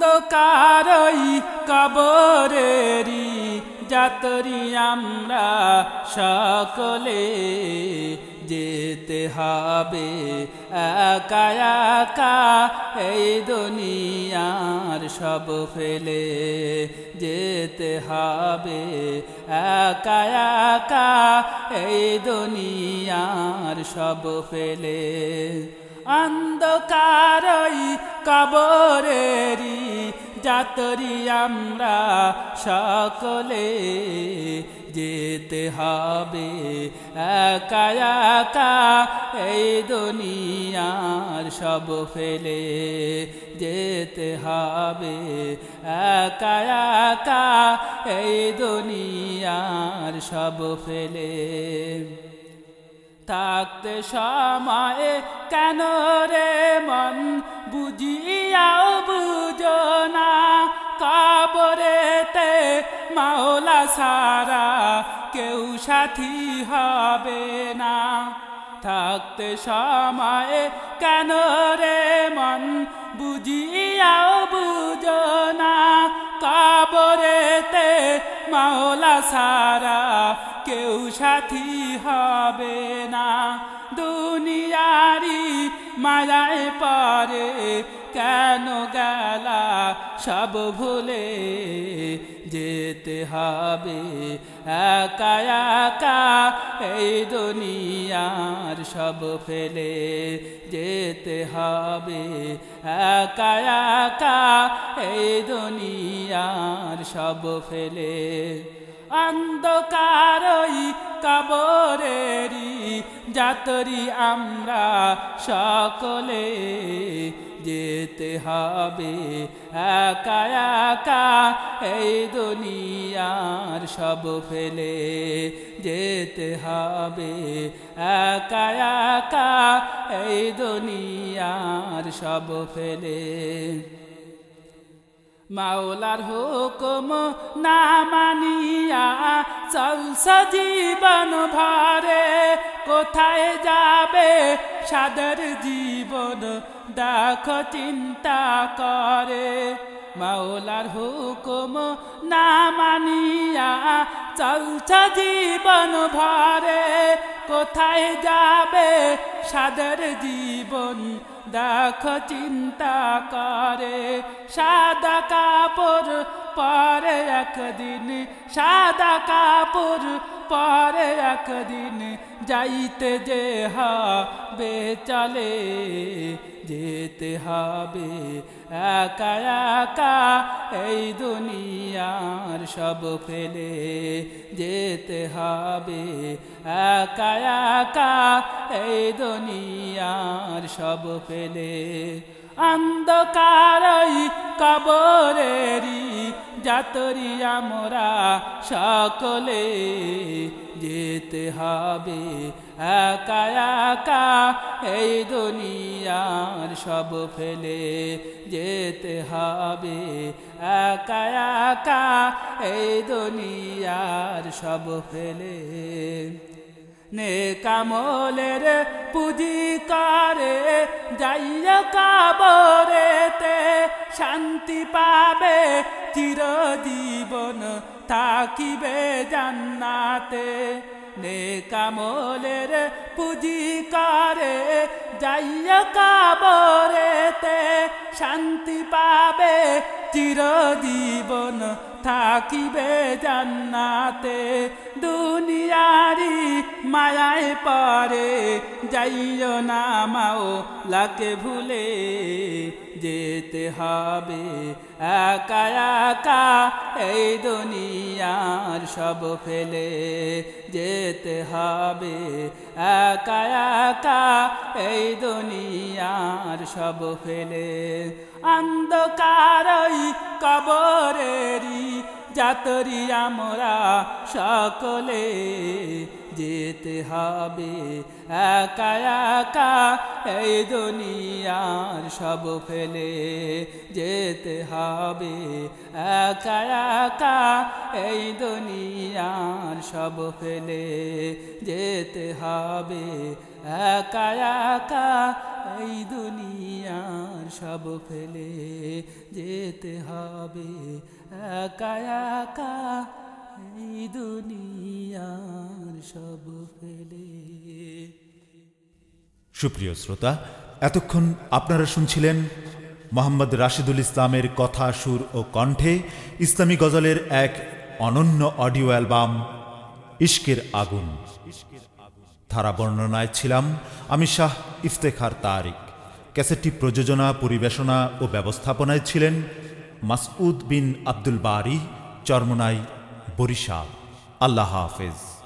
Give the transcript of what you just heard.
অন্ধকারই কবরেরি যাতরি আমরা সকলে যেতে হবে একা একা এই দুনিয়ার সব ফেলে যেতে হবে একা একা এই দুনিয়ার সব ফেলে অন্ধকারই কবরেরি যাতরি আমরা সকলে যেতে হবে একা এই দুনিয়ার সব ফেলে যেতে হবে একা একা এই দুনিয়ার সব ফেলে। থাকতে সময়ে কেন রে মন? বুঝিয়াও বুঝো না, কবরেতে মাওলা সারা কেউ সাথী হবে না। থাকতে সময়ে কেন রে মন? বুঝিয়াও বুঝো না, কবরেতে মাওলা সারা কেউ সাথী হবে না। দুনিয়ারি মায়ায় পরে কেন গেলা সব ভুলে যেতে হবে। একা একা এই দুনিয়ার সব ফেলে যেতে হবে। একা একা এই দুনিয়ার সব ফেলে অন্ধকারই কবরেরি যাতরি আমরা সকলে যেতে হবে একা একা এই দুনিয়ার সব ফেলে যেতে হবে একা একা এই দুনিয়ার সব ফেলে মাওলার হুকুম না মানিয়া চলছ জীবন ভরে। কোথায় যাবে সাদের জীবন? দেখো, চিন্তা করে। মাওলার হুকুম না মানিয়া চলছ জীবন ভরে। কোথায় যাবে সাদের জীবন দেখ চিন্তা করে। সাদা কাপড় পরে একদিন সাদা কাপড় পরে একদিন যাইতে যে হবে চলে, যেতে হবে একা একা এই দুনিয়ার সব ফেলে, যেতে হবে একা একা এই দুনিয়ার সব ফেলে। অন্ধকারই কবরেরি যাতরি আমরা সকলে যেতে হবে। একা একা এই দুনিয়ার সব ফেলে যেতে হবে। একা একা এই দুনিয়ার সব ফেলে। নে কামলের পুঁজি করে যাইয়া কাবরেতে শান্তি পাবে, চিরজীবন থাকিবে জান্নাতে। নে কামলের পুঁজি করে যাইয়া কাবরেতে শান্তি পাবে চিরজীবন থাকিবে জান্নাতে। দুনিয়ারি মায়ায় পরে যাইও না মাও লাকে ভুলে। যেতে হবে একা একা এই দুনিয়ার সব ফেলে। যেতে হবে একা একা এই দুনিয়ার সব ফেলে। অন্ধকারই কবরেরি যাতরি আমরা সকলে যেতে হবে। একা একা এই দুনিয়ার সব ফেলে যেতে হবে। একা একা এই দুনিয়ার সব ফেলে যেতে হবে। একা একা এই দুনিয়ার সব ফেলে যেতে হবে। একা একা এই দুনিয়ার সব ফেলে। সুপ্রিয় শ্রোতা, এতক্ষণ আপনারা শুনছিলেন মোহাম্মদ রাশিদুল ইসলামের কথা, সুর ও কণ্ঠে ইসলামী গজলের এক অনন্য অডিও অ্যালবাম, ইশকের আগুন। ধারা বর্ণনায় ছিলাম, আমি শাহ ইফতেখার তারিক। ক্যাসেটটি প্রযোজনা, পরিবেশনা ও ব্যবস্থাপনায় ছিলেন মাসউদ বিন আব্দুল বারি চরমনাই বরিশাল। আল্লাহ হাফেজ।